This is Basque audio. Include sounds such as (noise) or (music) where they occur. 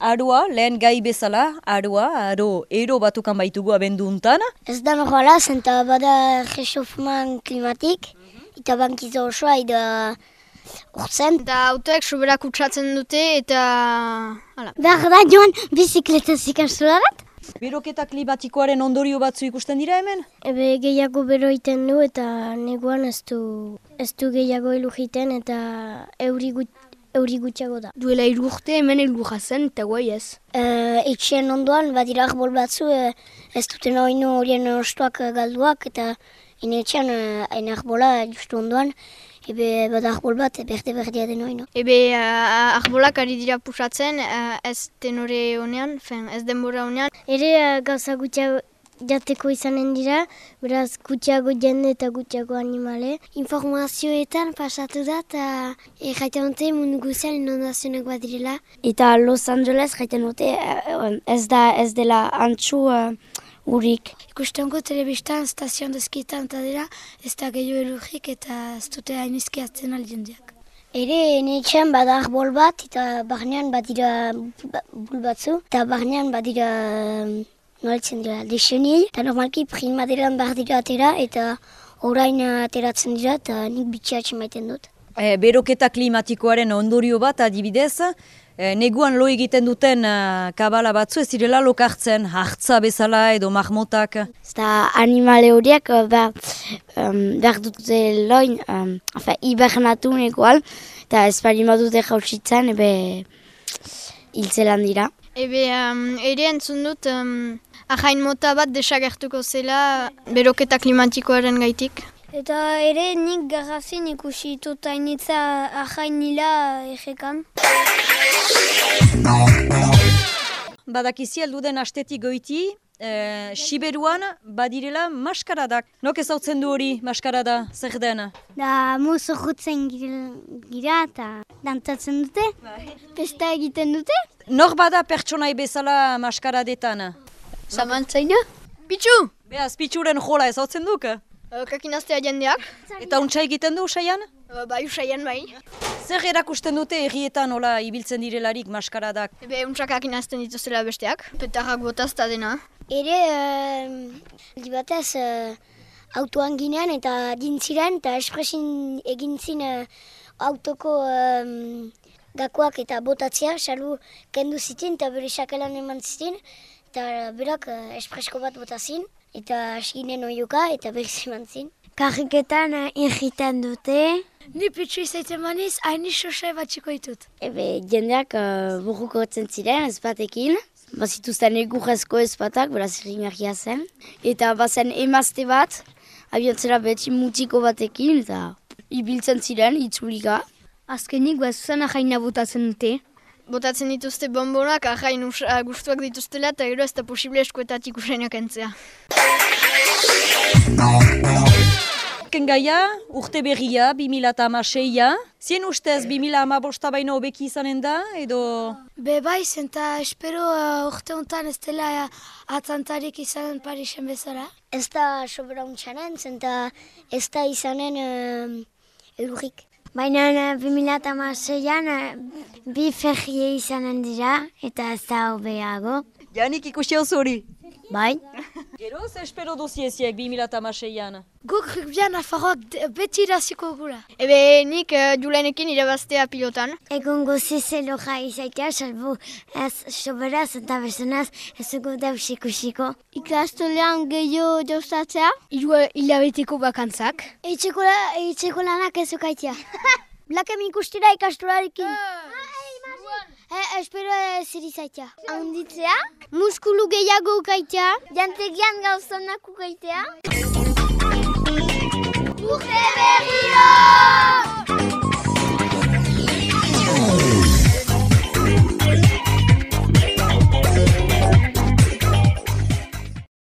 aroa, lehen gai bezala, aroa, aro, ero batukan baitugu abendu untan. Ez da normala, zenta bada resofman klimatik, eta bankizo osoa, eta urtzen. Eta autoek soberak utxatzen dute, eta... Hala. Behar da joan bizikletaz ikastolarat? Beroketa klimatikoaren ondorio batzu ikusten dira hemen? Ebe gehiago bero iten du eta neguan ez du, ez du gehiago elu jiten eta euri, gut, euri gutxiago da. Duela hiru urte hemen elburra zen, eta guai ez. E, etxean ondoan badira arbol batzu e, ez duten oinu horien ostuak e, galduak eta ene etxean e, hain arbola justu ondoan ebe bada arbol bat berde berdea den oinu. Ebe uh, arbolak ari dira pusatzen, uh, ez tenore honean, fen, ez denbora honean. Ere uh, gauza gutxiago jateko izanen dira, beraz gutxiago jende eta gutxiago animale. Informazioetan pasatu da eta e, jaiten dute mundu guzian inondazionak bat direla. Eta Los Angeles jaiten dute ez da ez dela antxu uh, urik. Ikustengo telebistan, stazioan dezkietan eta dira, ez da gehiago erurrik eta ez dute hain izkiatzen aldiendiak. Ere, netxean bada arbol bat eta barnean badira bul batzu, eta barnean badira noltzen dira, deseniei, eta normalki primaderan behar dira atera, eta orain ateratzen dira, eta nik bitxiatzen maiten dut. E, beroketa klimatikoaren ondorio bat adibidez, e, neguan lo egiten duten uh, kabala batzu ez direla lokartzen, hartza bezala edo mahmotak. Eta animale horiek behar, um, behar dute loin, um, hibernatu negoal, eta ez bali dute jausitzen, ebe hiltzelan dira. Ebe, um, ere entzun dut, um, ahain mota bat desagertuko zela beroketa klimatikoaren gaitik. Eta ere nik garrazin ikusi dut hainitza ahain nila egekan. Badakizi alduden astetik goiti, e, Siberuan badirela maskaradak. Nok ez hautzen du hori maskarada, zer den? Da mozo jutzen gira eta dantzatzen dute. Pesta egiten dute. Nor bada pertsonai bezala maskaradetan? Zamantzaina? Pitsu! Beaz, pitsuren jola ez hautzen duk? Uh, kakinaztea jendeak. Eta untsa egiten du usaian? Uh, bai, usaian bai. Zer erakusten dute errietan hola ibiltzen direlarik maskaradak? Ebe, untsak kakinazten dituzela besteak. Petarrak botazta dena. Ere, uh, batez, uh, autoan ginean eta dintziren eta espresin egin zin uh, autoko um, gakoak eta botatzea, salu kendu zitin eta bere sakelan eman zitin. Eta berak uh, espresko bat botazin eta askinen oiuka eta berriz eman zin. Karriketan uh, irritan dute. Ni pitsu izaiten maniz, hain isosai batxiko ditut. Ebe, jendeak uh, burruko ziren ez batekin. Bazituzten egurrezko ez batak, beraz irringarria zen. Eta bazen emazte bat, abiontzera beti mutiko batekin, eta ibiltzen ziren, itzulika. Azkenik, bazuzen ahaina botatzen dute. Botatzen dituzte bombonak, ahain gustuak dituztela, eta gero ez da posible eskuetatik usainak entzea. Kengaia, urte berria, 2006a. Zien ustez 2008a baino hobeki izanen da, edo... Be bai, zenta espero uh, urte honetan ez dela uh, atzantarik izanen Parisen bezala. Ez da sobera untxanen, zenta ez da izanen uh, elurrik. Baina uh, 2006an uh, bi ferrie izanen dira, eta ez da hobeago. Janik ikusi zuri. Bai. Gero, ze espero duzieziek 2006an? Guk rugbian afarroak beti iraziko gura. Ebe, nik uh, julenekin irabaztea pilotan. Egon gozize loja izaitea, salbu ez soberaz eta bezanaz ez dugu daus ikusiko. Ikastolean gehiago jaustatzea? Iru hilabeteko bakantzak. Eitzeko lanak ez ukaitea. (laughs) Blakem ikustira ikastolarekin. Eh, espero zer izaitea. Haunditzea, muskulu gehiago ukaitea, jantegian gauzanak ukaitea. Urte berri hor!